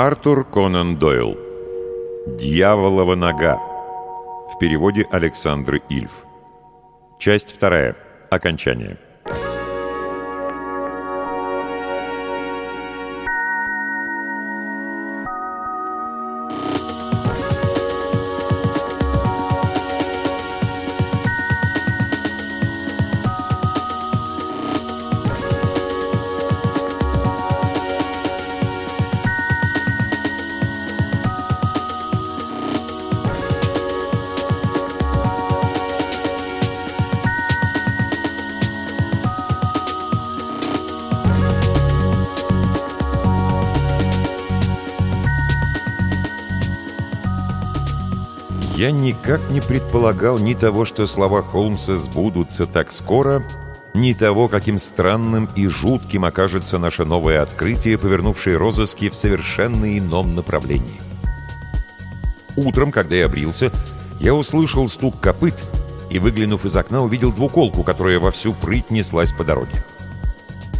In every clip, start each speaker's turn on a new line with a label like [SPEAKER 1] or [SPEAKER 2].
[SPEAKER 1] Артур Конан Дойл. «Дьяволова нога». В переводе Александры Ильф. Часть вторая. Окончание. Я никак не предполагал ни того, что слова Холмса сбудутся так скоро, ни того, каким странным и жутким окажется наше новое открытие, повернувшее розыски в совершенно ином направлении. Утром, когда я брился, я услышал стук копыт и, выглянув из окна, увидел двуколку, которая во всю прыть неслась по дороге.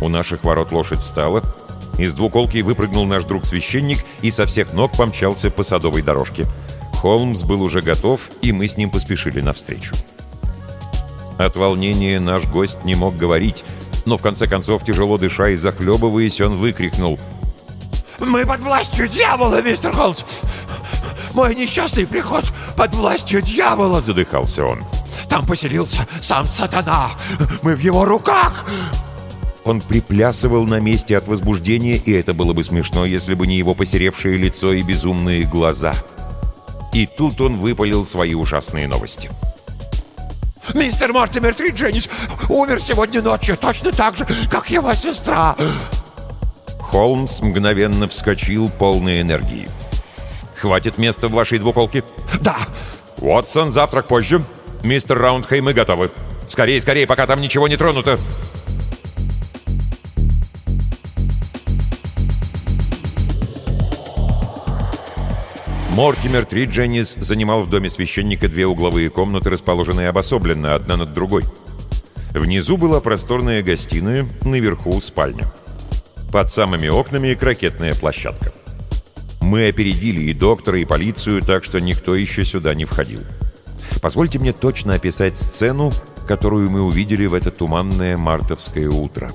[SPEAKER 1] У наших ворот лошадь стала, из двуколки выпрыгнул наш друг-священник и со всех ног помчался по садовой дорожке — Холмс был уже готов, и мы с ним поспешили навстречу. От волнения наш гость не мог говорить, но в конце концов, тяжело дыша и захлебываясь, он выкрикнул.
[SPEAKER 2] «Мы под властью дьявола, мистер Холмс! Мой несчастный приход под властью дьявола!» — задыхался он. «Там поселился сам сатана! Мы в его руках!»
[SPEAKER 1] Он приплясывал на месте от возбуждения, и это было бы смешно, если бы не его посеревшее лицо и безумные глаза — и тут он выпалил свои ужасные новости.
[SPEAKER 2] «Мистер Мортимер Тридженис умер сегодня ночью, точно так же, как его сестра!»
[SPEAKER 1] Холмс мгновенно вскочил, полной энергии. «Хватит места в вашей двуколке?»
[SPEAKER 2] «Да!»
[SPEAKER 1] «Уотсон, завтрак позже. Мистер Раундхей, мы готовы. Скорее, скорее, пока там ничего не тронуто!» Мортимер Тридженнис занимал в доме священника две угловые комнаты, расположенные обособленно, одна над другой. Внизу была просторная гостиная, наверху спальня. Под самыми окнами крокетная площадка. Мы опередили и доктора, и полицию, так что никто еще сюда не входил. Позвольте мне точно описать сцену, которую мы увидели в это туманное мартовское утро.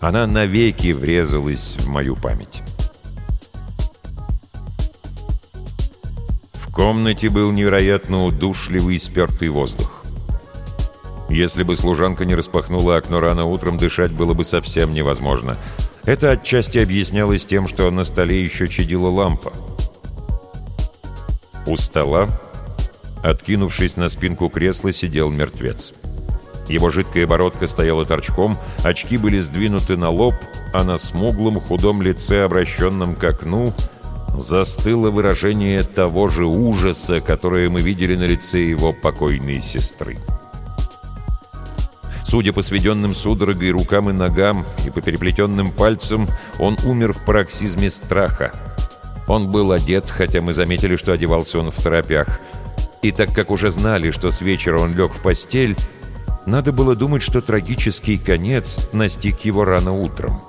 [SPEAKER 1] Она навеки врезалась в мою память. Комнате был невероятно удушливый спертый воздух. Если бы служанка не распахнула окно рано утром, дышать было бы совсем невозможно. Это отчасти объяснялось тем, что на столе еще чадила лампа. У стола, откинувшись на спинку кресла, сидел мертвец. Его жидкая бородка стояла торчком, очки были сдвинуты на лоб, а на смуглом худом лице, обращенном к окну, застыло выражение того же ужаса, которое мы видели на лице его покойной сестры. Судя по сведенным судорогой рукам и ногам и по переплетенным пальцам, он умер в пароксизме страха. Он был одет, хотя мы заметили, что одевался он в торопях. И так как уже знали, что с вечера он лег в постель, надо было думать, что трагический конец настиг его рано утром.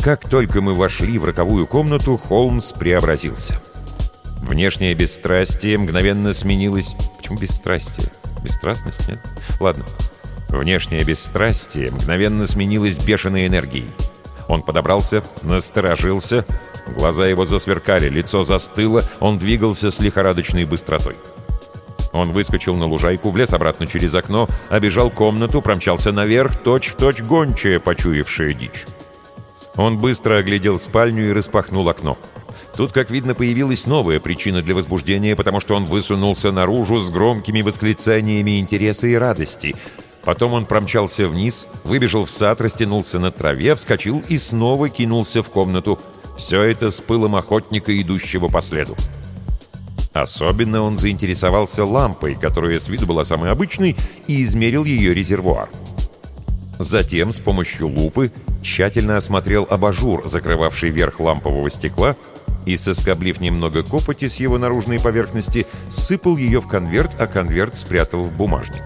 [SPEAKER 1] Как только мы вошли в роковую комнату, Холмс преобразился. Внешнее бесстрастие мгновенно сменилось... Почему бесстрастие? Бесстрастность, нет? Ладно. Внешнее бесстрастие мгновенно сменилось бешеной энергией. Он подобрался, насторожился, глаза его засверкали, лицо застыло, он двигался с лихорадочной быстротой. Он выскочил на лужайку, влез обратно через окно, обежал комнату, промчался наверх, точь-в-точь точь гончая, почуявшая дичь. Он быстро оглядел спальню и распахнул окно. Тут, как видно, появилась новая причина для возбуждения, потому что он высунулся наружу с громкими восклицаниями интереса и радости. Потом он промчался вниз, выбежал в сад, растянулся на траве, вскочил и снова кинулся в комнату. Все это с пылом охотника, идущего по следу. Особенно он заинтересовался лампой, которая с виду была самой обычной, и измерил ее резервуар. Затем с помощью лупы тщательно осмотрел абажур, закрывавший верх лампового стекла, и, соскоблив немного копоти с его наружной поверхности, сыпал ее в конверт, а конверт спрятал в бумажник.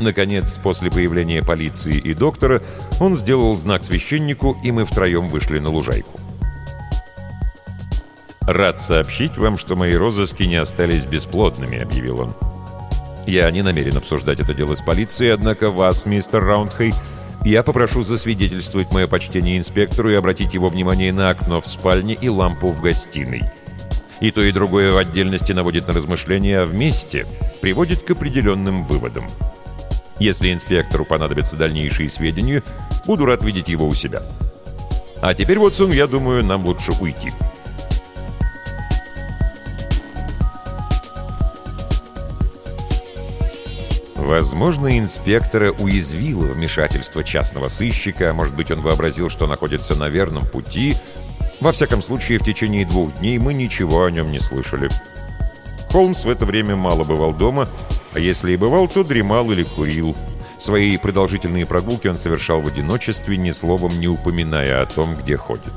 [SPEAKER 1] Наконец, после появления полиции и доктора, он сделал знак священнику, и мы втроем вышли на лужайку. «Рад сообщить вам, что мои розыски не остались бесплодными», — объявил он. «Я не намерен обсуждать это дело с полицией, однако вас, мистер Раундхей, я попрошу засвидетельствовать мое почтение инспектору и обратить его внимание на окно в спальне и лампу в гостиной. И то, и другое в отдельности наводит на размышления, а вместе приводит к определенным выводам. Если инспектору понадобятся дальнейшие сведения, буду рад видеть его у себя. А теперь, Вотсон, я думаю, нам лучше уйти». Возможно, инспектора уязвило вмешательство частного сыщика, может быть, он вообразил, что находится на верном пути. Во всяком случае, в течение двух дней мы ничего о нем не слышали. Холмс в это время мало бывал дома, а если и бывал, то дремал или курил. Свои продолжительные прогулки он совершал в одиночестве, ни словом не упоминая о том, где ходит.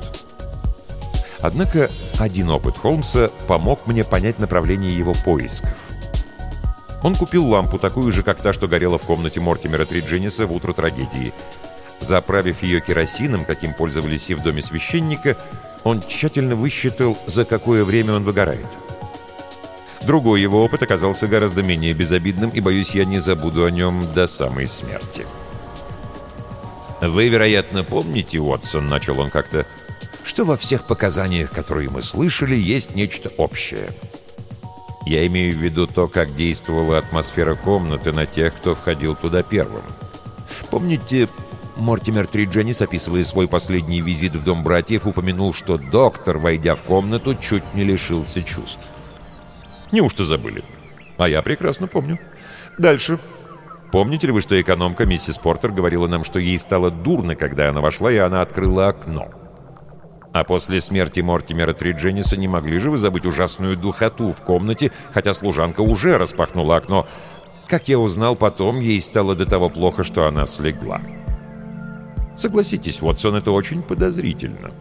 [SPEAKER 1] Однако один опыт Холмса помог мне понять направление его поисков. Он купил лампу, такую же, как та, что горела в комнате Мортимера Триджениса в утро трагедии. Заправив ее керосином, каким пользовались и в доме священника, он тщательно высчитал, за какое время он выгорает. Другой его опыт оказался гораздо менее безобидным, и, боюсь, я не забуду о нем до самой смерти. «Вы, вероятно, помните, Уотсон, — начал он как-то, — что во всех показаниях, которые мы слышали, есть нечто общее — я имею в виду то, как действовала атмосфера комнаты на тех, кто входил туда первым. Помните, Мортимер Тридженис, описывая свой последний визит в дом братьев, упомянул, что доктор, войдя в комнату, чуть не лишился чувств. Неужто забыли? А я прекрасно помню. Дальше. Помните ли вы, что экономка миссис Портер говорила нам, что ей стало дурно, когда она вошла, и она открыла окно? А после смерти Мортимера Триджениса не могли же вы забыть ужасную духоту в комнате, хотя служанка уже распахнула окно. Как я узнал потом, ей стало до того плохо, что она слегла. Согласитесь, Вотсон, это очень подозрительно.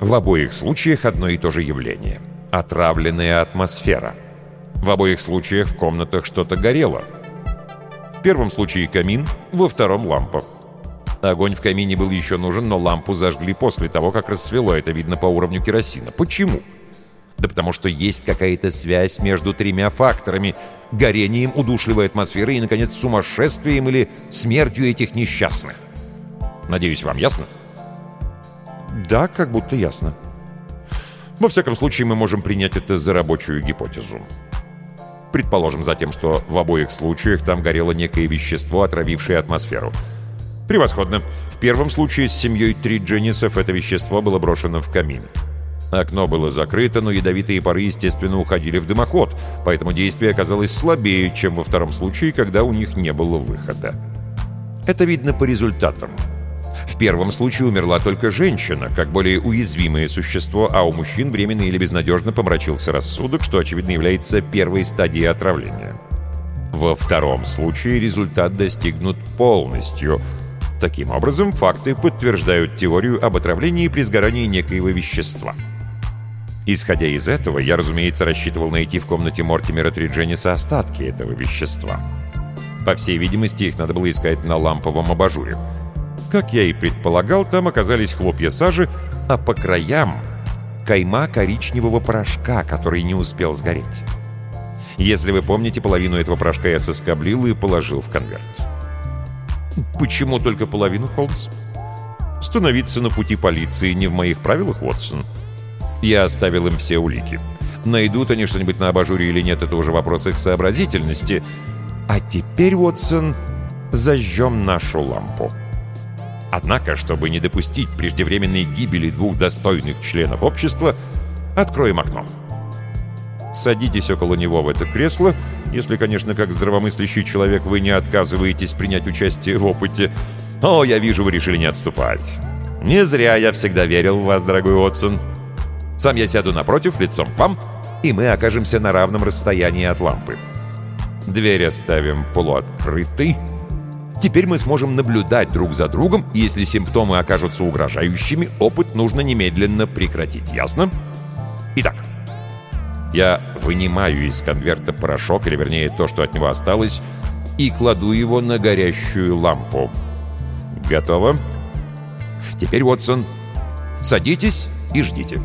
[SPEAKER 1] В обоих случаях одно и то же явление. Отравленная атмосфера. В обоих случаях в комнатах что-то горело. В первом случае камин, во втором лампа. Огонь в камине был еще нужен, но лампу зажгли после того, как рассвело. Это видно по уровню керосина. Почему? Да потому что есть какая-то связь между тремя факторами. Горением удушливой атмосферы и, наконец, сумасшествием или смертью этих несчастных. Надеюсь, вам ясно? Да, как будто ясно. Во всяком случае, мы можем принять это за рабочую гипотезу. Предположим затем, что в обоих случаях там горело некое вещество, отравившее атмосферу. Превосходно. В первом случае с семьей Три Дженнисов это вещество было брошено в камин. Окно было закрыто, но ядовитые пары, естественно, уходили в дымоход, поэтому действие оказалось слабее, чем во втором случае, когда у них не было выхода. Это видно по результатам. В первом случае умерла только женщина, как более уязвимое существо, а у мужчин временно или безнадежно помрачился рассудок, что, очевидно, является первой стадией отравления. Во втором случае результат достигнут полностью – Таким образом, факты подтверждают теорию об отравлении при сгорании некоего вещества. Исходя из этого, я, разумеется, рассчитывал найти в комнате Мортимера Триджениса остатки этого вещества. По всей видимости, их надо было искать на ламповом абажуре. Как я и предполагал, там оказались хлопья сажи, а по краям — кайма коричневого порошка, который не успел сгореть. Если вы помните, половину этого порошка я соскоблил и положил в конверт. «Почему только половину, Холмс?» «Становиться на пути полиции не в моих правилах, Уотсон. Я оставил им все улики. Найдут они что-нибудь на абажуре или нет, это уже вопрос их сообразительности. А теперь, Уотсон, зажжем нашу лампу». Однако, чтобы не допустить преждевременной гибели двух достойных членов общества, откроем окно. Садитесь около него в это кресло, если, конечно, как здравомыслящий человек вы не отказываетесь принять участие в опыте. О, я вижу, вы решили не отступать. Не зря я всегда верил в вас, дорогой Отсон. Сам я сяду напротив, лицом к вам, и мы окажемся на равном расстоянии от лампы. Дверь оставим полуоткрытой. Теперь мы сможем наблюдать друг за другом, и если симптомы окажутся угрожающими, опыт нужно немедленно прекратить. Ясно? Итак, я вынимаю из конверта порошок, или вернее то, что от него осталось, и кладу его на горящую лампу. Готово. Теперь, Уотсон, садитесь и ждите.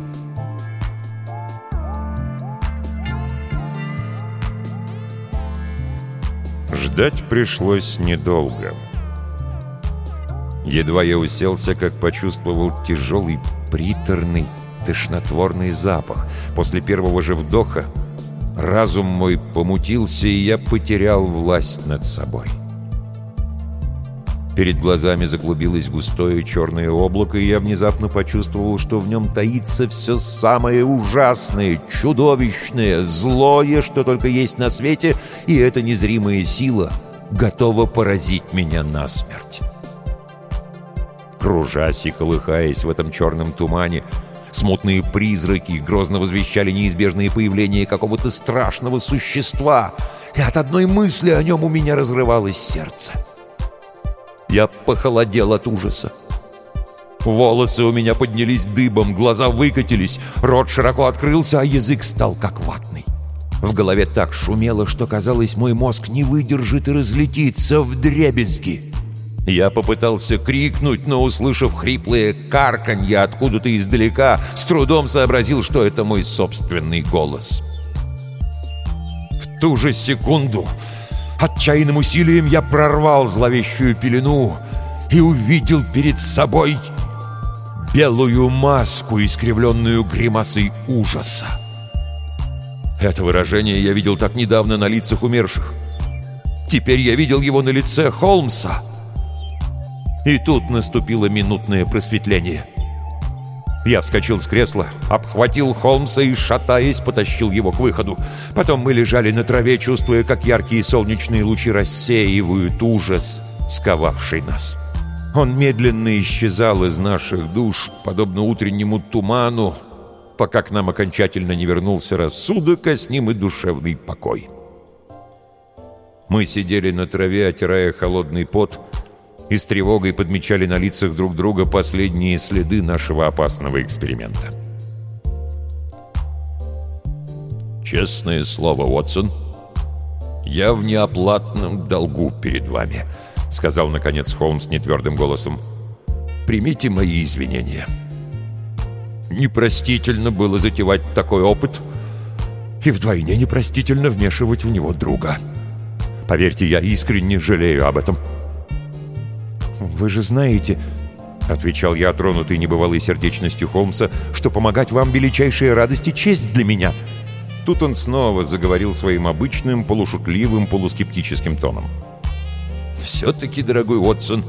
[SPEAKER 1] Ждать пришлось недолго. Едва я уселся, как почувствовал тяжелый, приторный тошнотворный запах. После первого же вдоха разум мой помутился, и я потерял власть над собой. Перед глазами заклубилось густое черное облако, и я внезапно почувствовал, что в нем таится все самое ужасное, чудовищное, злое, что только есть на свете, и эта незримая сила готова поразить меня насмерть. Кружась и колыхаясь в этом черном тумане, смутные призраки грозно возвещали неизбежное появление какого-то страшного существа, и от одной мысли о нем у меня разрывалось сердце. Я похолодел от ужаса. Волосы у меня поднялись дыбом, глаза выкатились, рот широко открылся, а язык стал как ватный. В голове так шумело, что казалось, мой мозг не выдержит и разлетится в дребезги. Я попытался крикнуть, но, услышав хриплые карканье откуда-то издалека, с трудом сообразил, что это мой собственный голос. В ту же секунду Отчаянным усилием я прорвал зловещую пелену и увидел перед собой белую маску, искривленную гримасой ужаса. Это выражение я видел так недавно на лицах умерших. Теперь я видел его на лице Холмса. И тут наступило минутное просветление — я вскочил с кресла, обхватил Холмса и, шатаясь, потащил его к выходу. Потом мы лежали на траве, чувствуя, как яркие солнечные лучи рассеивают ужас, сковавший нас. Он медленно исчезал из наших душ, подобно утреннему туману, пока к нам окончательно не вернулся рассудок, а с ним и душевный покой. Мы сидели на траве, отирая холодный пот, и с тревогой подмечали на лицах друг друга последние следы нашего опасного эксперимента. «Честное слово, Уотсон, я в неоплатном долгу перед вами», — сказал, наконец, Холмс нетвердым голосом. «Примите мои извинения. Непростительно было затевать такой опыт, и вдвойне непростительно вмешивать в него друга. Поверьте, я искренне жалею об этом».
[SPEAKER 3] «Вы же знаете...» — отвечал я, тронутый небывалой сердечностью Холмса, «что помогать вам величайшая радость и честь для меня».
[SPEAKER 1] Тут он снова заговорил своим обычным, полушутливым, полускептическим тоном. «Все-таки, дорогой Уотсон,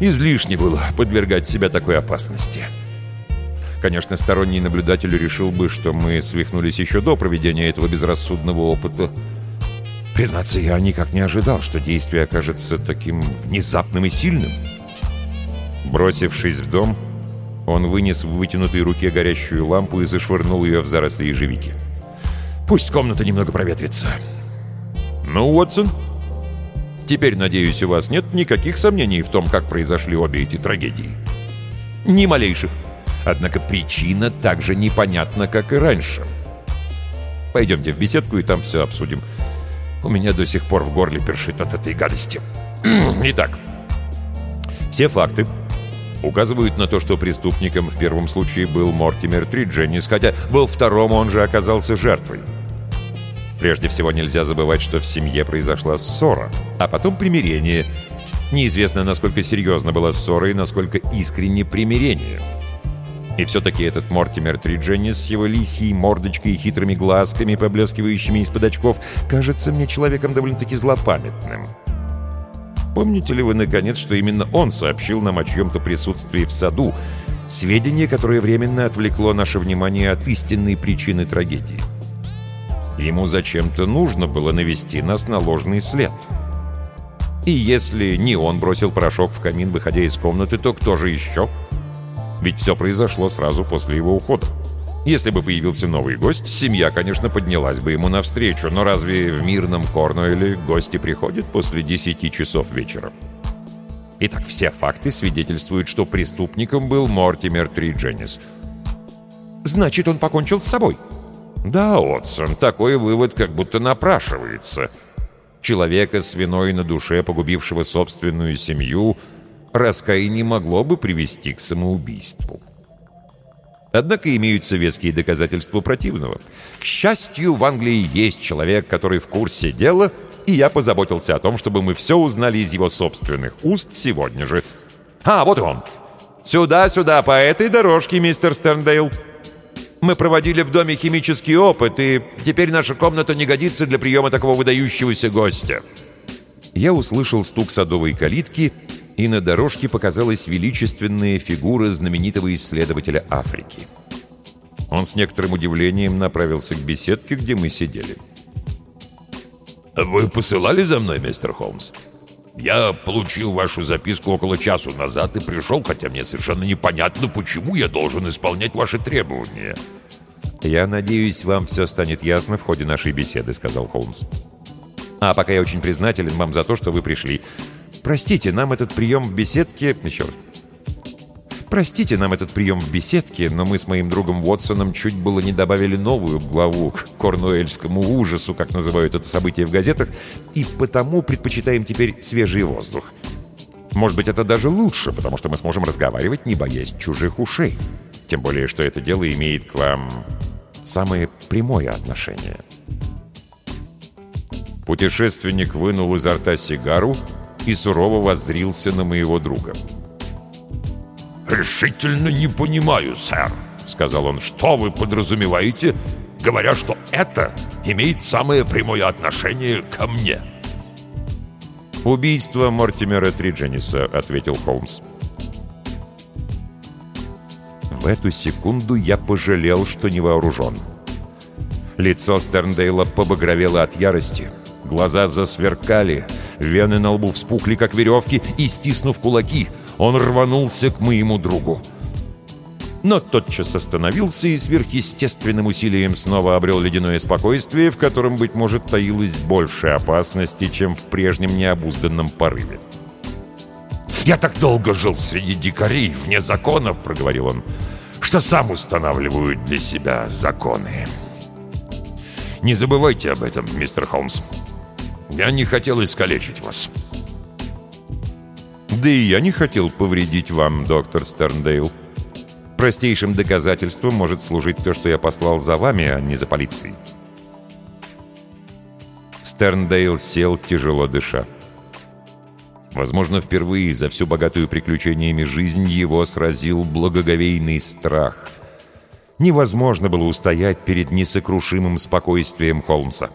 [SPEAKER 1] излишне было подвергать себя такой опасности». Конечно, сторонний наблюдатель решил бы, что мы свихнулись еще до проведения этого безрассудного опыта. Признаться, я никак не ожидал, что действие окажется таким внезапным и сильным. Бросившись в дом, он вынес в вытянутой руке горящую лампу и зашвырнул ее в заросли ежевики. «Пусть комната немного проветрится». «Ну, Уотсон, теперь, надеюсь, у вас нет никаких сомнений в том, как произошли обе эти трагедии?» «Ни малейших. Однако причина так же непонятна, как и раньше. Пойдемте в беседку и там все обсудим». У меня до сих пор в горле першит от этой гадости. Итак, все факты указывают на то, что преступником в первом случае был Мортимер Тридженнис, хотя был втором, он же оказался жертвой. Прежде всего, нельзя забывать, что в семье произошла ссора, а потом примирение. Неизвестно, насколько серьезно была ссора и насколько искренне примирение. И все-таки этот Мортимер Тридженнис с его лисьей мордочкой и хитрыми глазками, поблескивающими из-под очков, кажется мне человеком довольно-таки злопамятным. Помните ли вы, наконец, что именно он сообщил нам о чьем-то присутствии в саду, сведение, которое временно отвлекло наше внимание от истинной причины трагедии? Ему зачем-то нужно было навести нас на ложный след. И если не он бросил порошок в камин, выходя из комнаты, то кто же еще? — ведь все произошло сразу после его ухода. Если бы появился новый гость, семья, конечно, поднялась бы ему навстречу, но разве в мирном Корнуэле гости приходят после 10 часов вечера? Итак, все факты свидетельствуют, что преступником был Мортимер Тридженнис. «Значит, он покончил с собой?» «Да, Отсон, такой вывод как будто напрашивается. Человека с виной на душе, погубившего собственную семью, раскаяние могло бы привести к самоубийству. Однако имеются веские доказательства противного. К счастью, в Англии есть человек, который в курсе дела и я позаботился о том, чтобы мы все узнали из его собственных уст сегодня же. А, вот он. Сюда, сюда, по этой дорожке, мистер Стерндейл. Мы проводили в доме химический опыт, и теперь наша комната не годится для приема такого выдающегося гостя. Я услышал стук садовой калитки, и на дорожке показалась величественная фигура знаменитого исследователя Африки. Он с некоторым удивлением направился к беседке, где мы сидели.
[SPEAKER 2] «Вы посылали за мной, мистер Холмс? Я получил вашу записку около часу назад и пришел, хотя мне совершенно непонятно, почему я должен исполнять ваши требования».
[SPEAKER 1] «Я надеюсь, вам все станет ясно в ходе нашей беседы», — сказал Холмс. «А пока я очень признателен вам за то, что вы пришли. Простите, нам этот прием в беседке... Еще раз. Простите нам этот прием в беседке, но мы с моим другом Уотсоном чуть было не добавили новую главу к корнуэльскому ужасу, как называют это событие в газетах, и потому предпочитаем теперь свежий воздух. Может быть, это даже лучше, потому что мы сможем разговаривать, не боясь чужих ушей. Тем более, что это дело имеет к вам самое прямое отношение. Путешественник вынул изо рта сигару и сурово воззрился на моего друга.
[SPEAKER 2] «Решительно не понимаю, сэр», — сказал он, — «что вы подразумеваете, говоря, что это имеет самое прямое отношение ко мне?»
[SPEAKER 1] «Убийство Мортимера Триджениса», — ответил Холмс. В эту секунду я пожалел, что не вооружен. Лицо Стерндейла побагровело от ярости. Глаза засверкали, вены на лбу вспухли, как веревки, и, стиснув кулаки, он рванулся к моему другу. Но тотчас остановился и сверхъестественным усилием снова обрел ледяное спокойствие, в котором, быть может, таилось больше опасности, чем в прежнем необузданном порыве.
[SPEAKER 2] «Я так долго жил среди дикарей, вне закона», — проговорил он, «что сам устанавливаю для себя законы». «Не забывайте об этом, мистер Холмс. Я не хотел искалечить вас».
[SPEAKER 1] Да и я не хотел повредить вам, доктор Стерндейл. Простейшим доказательством может служить то, что я послал за вами, а не за полицией. Стерндейл сел, тяжело дыша. Возможно, впервые за всю богатую приключениями жизнь его сразил благоговейный страх. Невозможно было устоять перед несокрушимым спокойствием Холмса.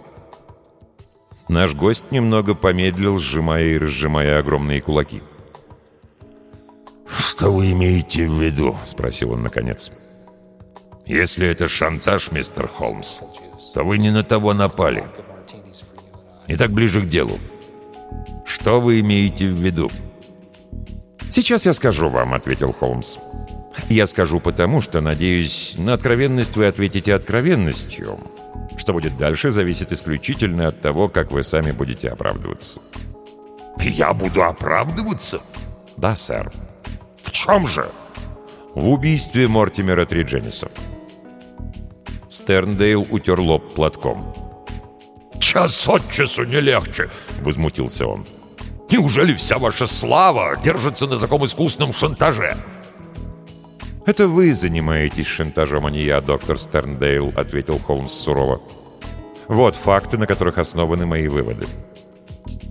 [SPEAKER 1] Наш гость немного помедлил, сжимая и разжимая огромные кулаки.
[SPEAKER 2] — «Что вы имеете в виду?» — спросил он наконец. «Если это шантаж, мистер Холмс, то вы не на того напали. Итак, ближе к делу. Что вы имеете в виду?»
[SPEAKER 1] «Сейчас я скажу вам», — ответил Холмс. «Я скажу потому, что, надеюсь, на откровенность вы ответите откровенностью. Что будет дальше, зависит исключительно от того, как вы сами будете оправдываться».
[SPEAKER 2] «Я буду оправдываться?»
[SPEAKER 1] «Да, сэр».
[SPEAKER 2] «В чем же?»
[SPEAKER 1] «В убийстве Мортимера Триджениса». Стерндейл утер лоб платком.
[SPEAKER 2] «Час от часу не легче!» — возмутился он. «Неужели вся ваша слава держится на таком искусном шантаже?»
[SPEAKER 1] «Это вы занимаетесь шантажом, а не я, доктор Стерндейл», — ответил Холмс сурово. «Вот факты, на которых основаны мои выводы.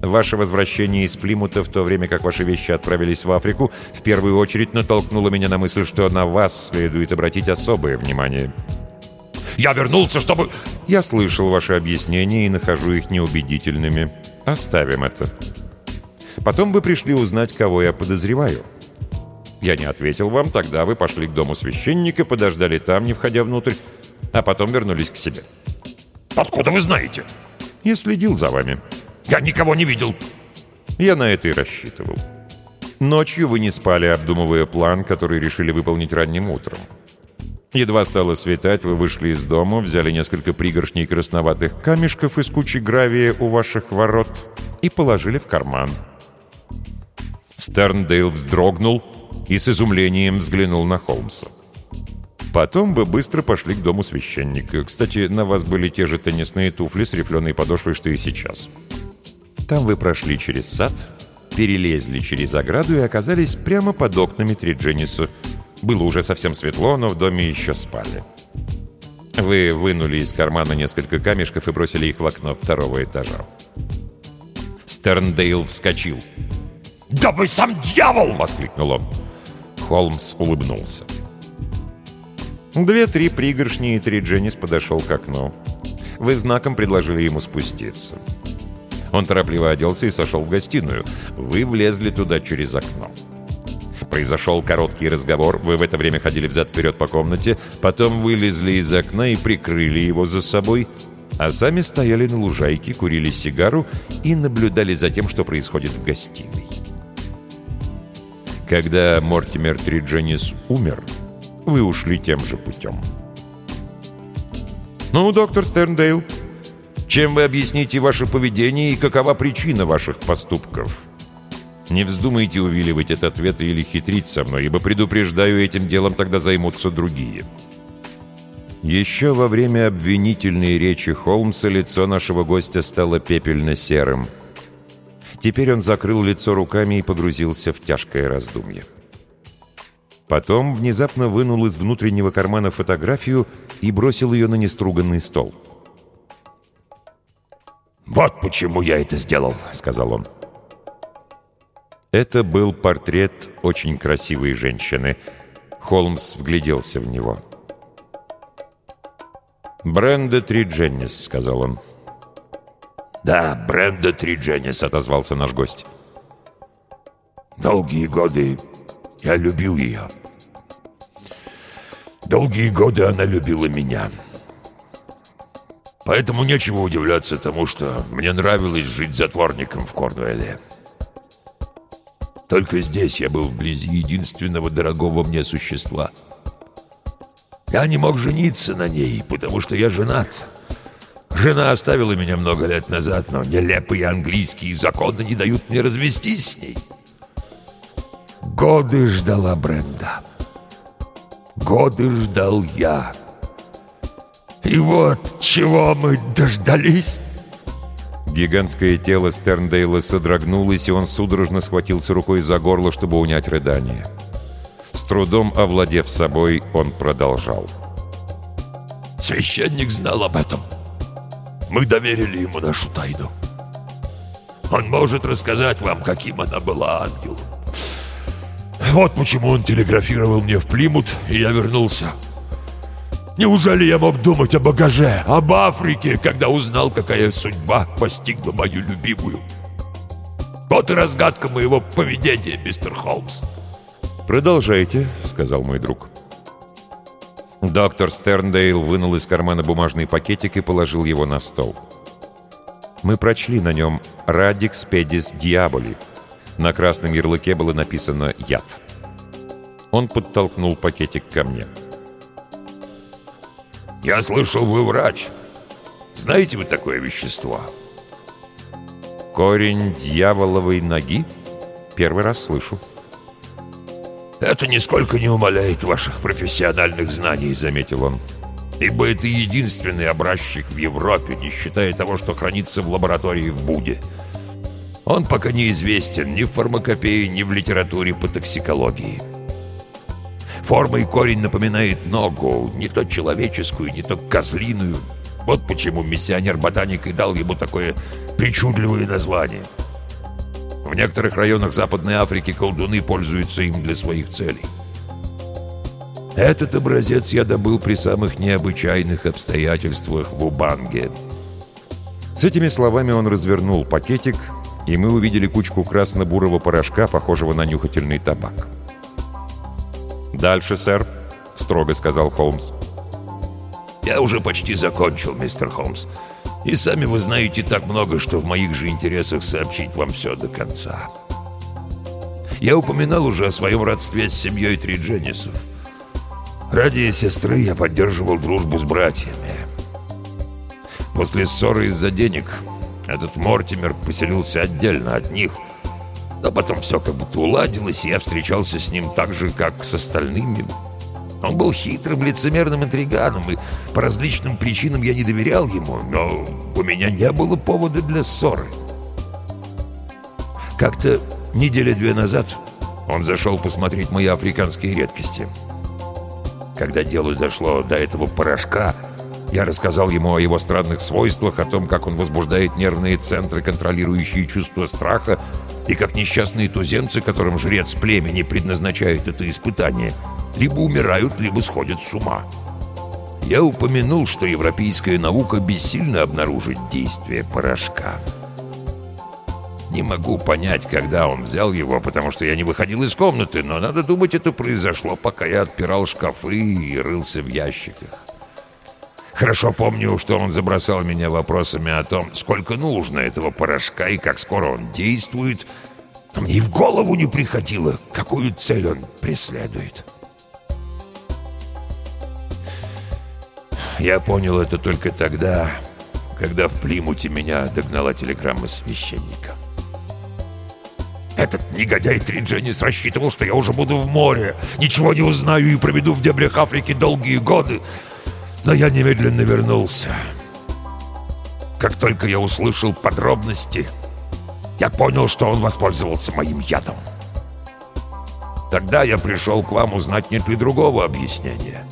[SPEAKER 1] Ваше возвращение из Плимута, в то время как ваши вещи отправились в Африку, в первую очередь натолкнуло меня на мысль, что на вас следует обратить особое внимание.
[SPEAKER 2] «Я вернулся, чтобы...»
[SPEAKER 1] «Я слышал ваши объяснения и нахожу их неубедительными. Оставим это. Потом вы пришли узнать, кого я подозреваю. Я не ответил вам, тогда вы пошли к дому священника, подождали там, не входя внутрь, а потом вернулись к себе».
[SPEAKER 2] «Откуда вы знаете?»
[SPEAKER 1] «Я следил за вами».
[SPEAKER 2] Я никого не видел!»
[SPEAKER 1] Я на это и рассчитывал. Ночью вы не спали, обдумывая план, который решили выполнить ранним утром. Едва стало светать, вы вышли из дома, взяли несколько пригоршней красноватых камешков из кучи гравия у ваших ворот и положили в карман. Стерндейл вздрогнул и с изумлением взглянул на Холмса. Потом вы быстро пошли к дому священника. Кстати, на вас были те же теннисные туфли с рифленой подошвой, что и сейчас. Там вы прошли через сад, перелезли через ограду и оказались прямо под окнами Тридженису. Было уже совсем светло, но в доме еще спали. Вы вынули из кармана несколько камешков и бросили их в окно второго этажа. Стерндейл вскочил.
[SPEAKER 2] «Да вы сам дьявол!»
[SPEAKER 1] — воскликнул он. Холмс улыбнулся.
[SPEAKER 3] Две-три пригоршни и три Дженнис подошел к окну. Вы знаком предложили ему спуститься. Он торопливо оделся и сошел в гостиную. Вы влезли туда через окно. Произошел короткий разговор, вы в это время ходили взад-вперед по комнате, потом вылезли из окна и прикрыли его за собой, а сами стояли на лужайке, курили сигару и наблюдали за тем, что происходит в гостиной. Когда Мортимер Тридженис умер, вы ушли тем же путем. «Ну, доктор Стерндейл, чем вы объясните ваше поведение и какова причина ваших поступков?» Не вздумайте увиливать от ответа или хитрить со мной, ибо предупреждаю, этим делом тогда займутся другие. Еще во время обвинительной речи Холмса лицо нашего гостя стало пепельно-серым. Теперь он закрыл лицо руками и погрузился в тяжкое раздумье. Потом внезапно вынул из внутреннего кармана фотографию и бросил ее на неструганный стол.
[SPEAKER 2] «Вот почему я это сделал», — сказал он.
[SPEAKER 3] Это был портрет очень красивой женщины. Холмс вгляделся в него. «Бренда Тридженнис», — сказал он.
[SPEAKER 2] «Да, Бренда Тридженнис», — отозвался наш гость. «Долгие годы я любил ее. Долгие годы она любила меня. Поэтому нечего удивляться тому, что мне нравилось жить затворником в Корнуэлле. Только здесь я был вблизи единственного дорогого мне существа. Я не мог жениться на ней, потому что я женат. Жена оставила меня много лет назад, но нелепые английские законы не дают мне развестись с ней. Годы ждала Бренда. Годы ждал я. И вот чего мы дождались.
[SPEAKER 3] Гигантское тело Стерндейла содрогнулось, и он судорожно схватился рукой за горло, чтобы унять рыдание. С трудом овладев собой, он продолжал.
[SPEAKER 2] «Священник знал об этом. Мы доверили ему нашу тайну. Он может рассказать вам, каким она была ангелом. Вот почему он телеграфировал мне в Плимут, и я вернулся. Неужели я мог думать о багаже, об Африке, когда узнал, какая судьба постигла мою любимую? Вот и разгадка моего поведения, мистер Холмс.
[SPEAKER 3] «Продолжайте», — сказал мой друг. Доктор Стерндейл вынул из кармана бумажный пакетик и положил его на стол. Мы прочли на нем «Радикс педис диаболи». На красном ярлыке было написано «Яд». Он подтолкнул пакетик ко мне.
[SPEAKER 2] Я слышал, вы врач. Знаете вы такое вещество?
[SPEAKER 3] Корень дьяволовой ноги? Первый раз слышу.
[SPEAKER 2] Это нисколько не умаляет ваших профессиональных знаний, заметил он. Ибо это единственный образчик в Европе, не считая того, что хранится в лаборатории в Буде. Он пока неизвестен ни в фармакопее, ни в литературе по токсикологии. Форма и корень напоминает ногу, не то человеческую, не то козлиную. Вот почему миссионер-ботаник и дал ему такое причудливое название. В некоторых районах Западной Африки колдуны пользуются им для своих целей. Этот образец я добыл при самых необычайных обстоятельствах в Убанге.
[SPEAKER 3] С этими словами он развернул пакетик, и мы увидели кучку красно-бурого порошка, похожего на нюхательный табак. «Дальше, сэр», — строго сказал Холмс.
[SPEAKER 2] «Я уже почти закончил, мистер Холмс. И сами вы знаете так много, что в моих же интересах сообщить вам все до конца. Я упоминал уже о своем родстве с семьей Тридженисов. Ради сестры я поддерживал дружбу с братьями. После ссоры из-за денег этот Мортимер поселился отдельно от них — но потом все как будто уладилось, и я встречался с ним так же, как с остальными. Он был хитрым, лицемерным интриганом, и по различным причинам я не доверял ему, но у меня не было повода для ссоры. Как-то недели-две назад он зашел посмотреть мои африканские редкости. Когда дело дошло до этого порошка,
[SPEAKER 3] Я рассказал ему о его странных свойствах, о том, как он возбуждает нервные центры, контролирующие чувство страха, и как несчастные туземцы, которым жрец племени предназначает это испытание, либо умирают, либо сходят с ума. Я упомянул, что европейская наука бессильно обнаружить действие порошка. Не могу понять, когда он взял его, потому что я не выходил из комнаты, но, надо думать, это произошло, пока я отпирал шкафы и рылся в ящиках. Хорошо помню, что он забросал меня вопросами о том, сколько нужно этого порошка и как скоро он действует. Мне и в голову не приходило, какую цель он преследует. Я понял это только тогда, когда в Плимуте меня догнала телеграмма священника. Этот негодяй Тридженис рассчитывал, что я уже буду в море, ничего не узнаю и проведу в дебрях Африки долгие годы. Но я немедленно вернулся. Как только я услышал подробности, я понял, что он воспользовался моим ядом. Тогда я пришел к вам узнать, нет ли другого объяснения.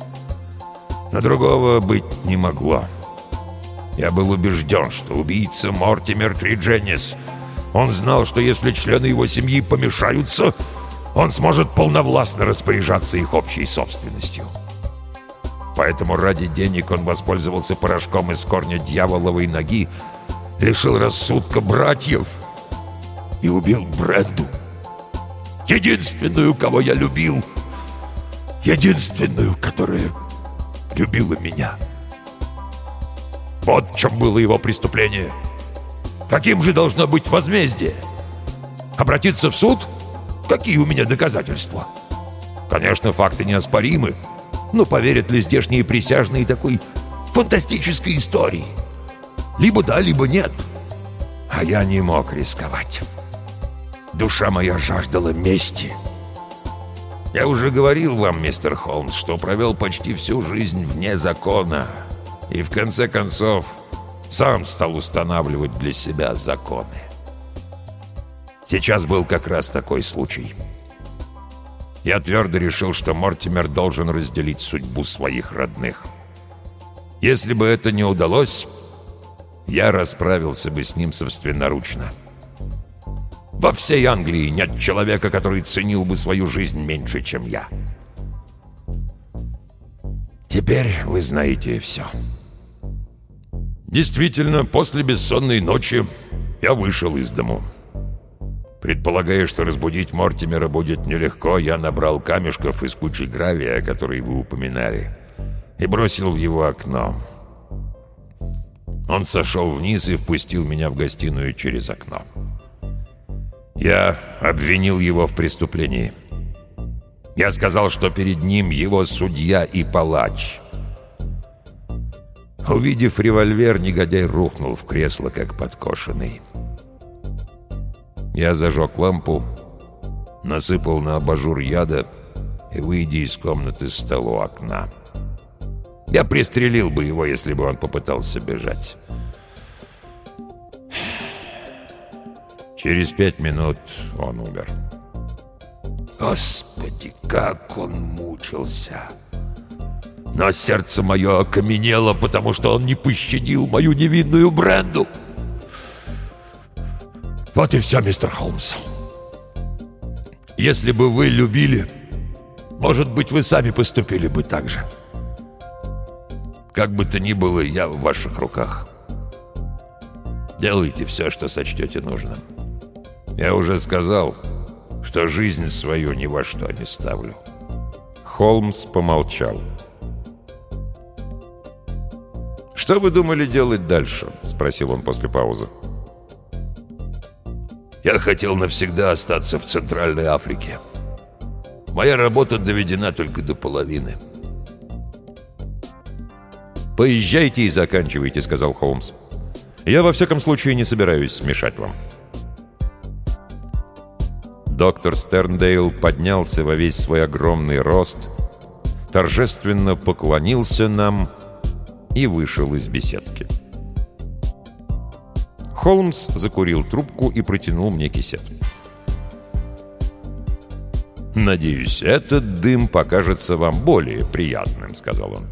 [SPEAKER 3] Но другого быть не могло. Я был убежден, что убийца Мортимер Тридженис. Он знал, что если члены его семьи помешаются, он сможет полновластно распоряжаться их общей собственностью. Поэтому ради денег он воспользовался порошком из корня дьяволовой ноги, лишил рассудка братьев и убил Бренду. Единственную, кого я любил. Единственную, которая любила меня. Вот в чем было его преступление. Каким же должно быть возмездие? Обратиться в суд? Какие у меня доказательства? Конечно, факты неоспоримы. Но поверят ли здешние присяжные такой фантастической истории? Либо да, либо нет. А я не мог рисковать. Душа моя жаждала мести. Я уже говорил вам, мистер Холмс, что провел почти всю жизнь вне закона. И в конце концов сам стал устанавливать для себя законы. Сейчас был как раз такой случай. Я твердо решил, что Мортимер должен разделить судьбу своих родных. Если бы это не удалось, я расправился бы с ним собственноручно. Во всей Англии нет человека, который ценил бы свою жизнь меньше, чем я. Теперь вы знаете все. Действительно, после бессонной ночи я вышел из дому. Предполагая, что разбудить Мортимера будет нелегко, я набрал камешков из кучи гравия, которые вы упоминали, и бросил в его окно. Он сошел вниз и впустил меня в гостиную через окно. Я обвинил его в преступлении. Я сказал, что перед ним его судья и палач. Увидев револьвер, негодяй рухнул в кресло, как подкошенный. Я зажег лампу, насыпал на абажур яда и, выйдя из комнаты, стал у окна. Я пристрелил бы его, если бы он попытался бежать. Через пять минут он умер. Господи, как он мучился! Но сердце мое окаменело, потому что он не пощадил мою невинную Бренду. Вот и все, мистер Холмс. Если бы вы любили, может быть, вы сами поступили бы так же. Как бы то ни было, я в ваших руках. Делайте все, что сочтете нужным. Я уже сказал, что жизнь свою ни во что не ставлю.
[SPEAKER 1] Холмс помолчал. «Что вы думали делать дальше?» — спросил он после паузы.
[SPEAKER 3] Я хотел навсегда остаться в Центральной Африке. Моя работа доведена только до половины.
[SPEAKER 1] «Поезжайте и заканчивайте», — сказал Холмс. «Я во всяком случае не собираюсь смешать вам». Доктор Стерндейл поднялся во весь свой огромный рост, торжественно поклонился нам и вышел из беседки. Холмс закурил трубку и протянул мне кисет.
[SPEAKER 3] «Надеюсь, этот дым покажется вам более приятным», — сказал он.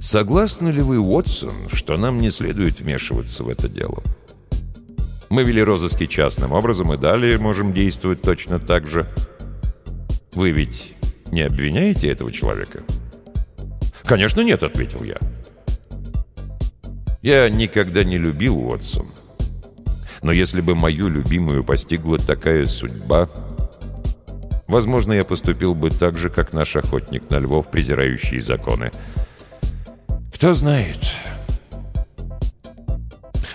[SPEAKER 1] Согласны ли вы, Уотсон, что нам не следует вмешиваться в это дело? Мы вели розыски частным образом и далее можем действовать точно так же. Вы ведь не обвиняете этого человека?
[SPEAKER 3] «Конечно нет», — ответил я.
[SPEAKER 1] Я никогда не любил Уотсон. Но если бы мою любимую постигла такая судьба, возможно, я поступил бы так же, как наш охотник на львов, презирающий законы. Кто знает...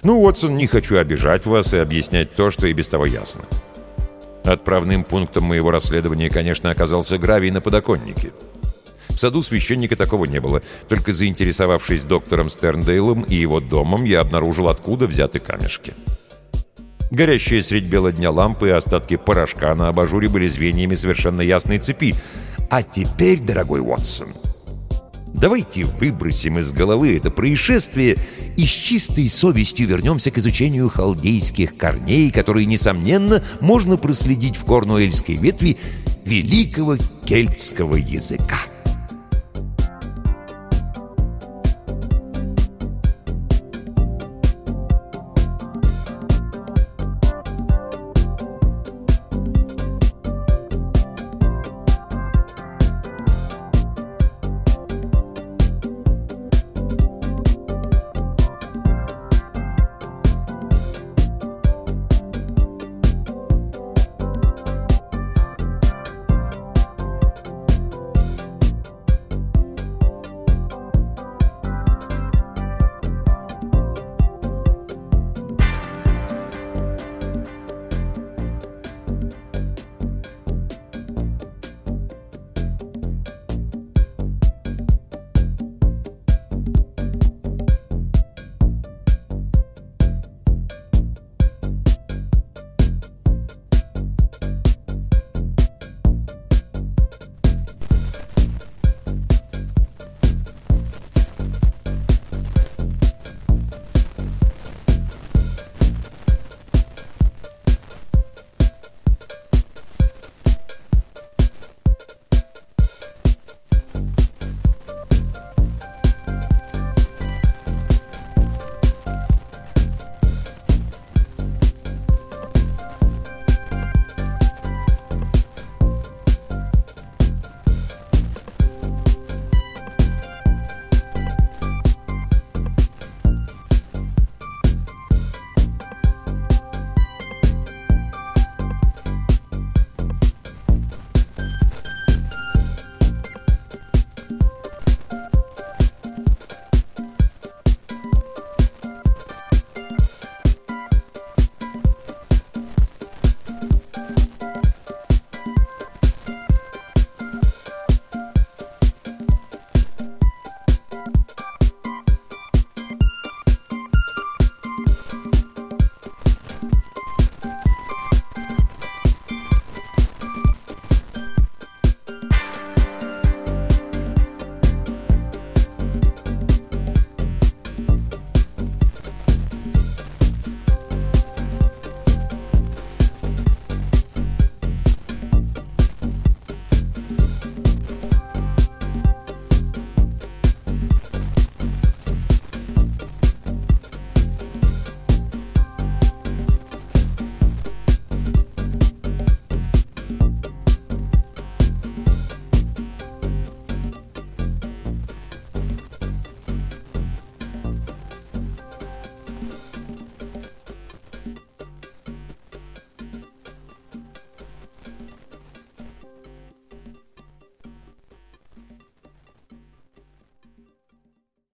[SPEAKER 1] Ну, Уотсон, не хочу обижать вас и объяснять то, что и без того ясно. Отправным пунктом моего расследования, конечно, оказался гравий на подоконнике. В саду священника такого не было. Только заинтересовавшись доктором Стерндейлом и его домом, я обнаружил, откуда взяты камешки. Горящие средь бела дня лампы и остатки порошка на абажуре были звеньями совершенно ясной цепи. А теперь, дорогой Уотсон, Давайте выбросим из головы это происшествие и с чистой совестью вернемся к изучению халдейских корней, которые, несомненно, можно проследить в корнуэльской ветви великого кельтского языка.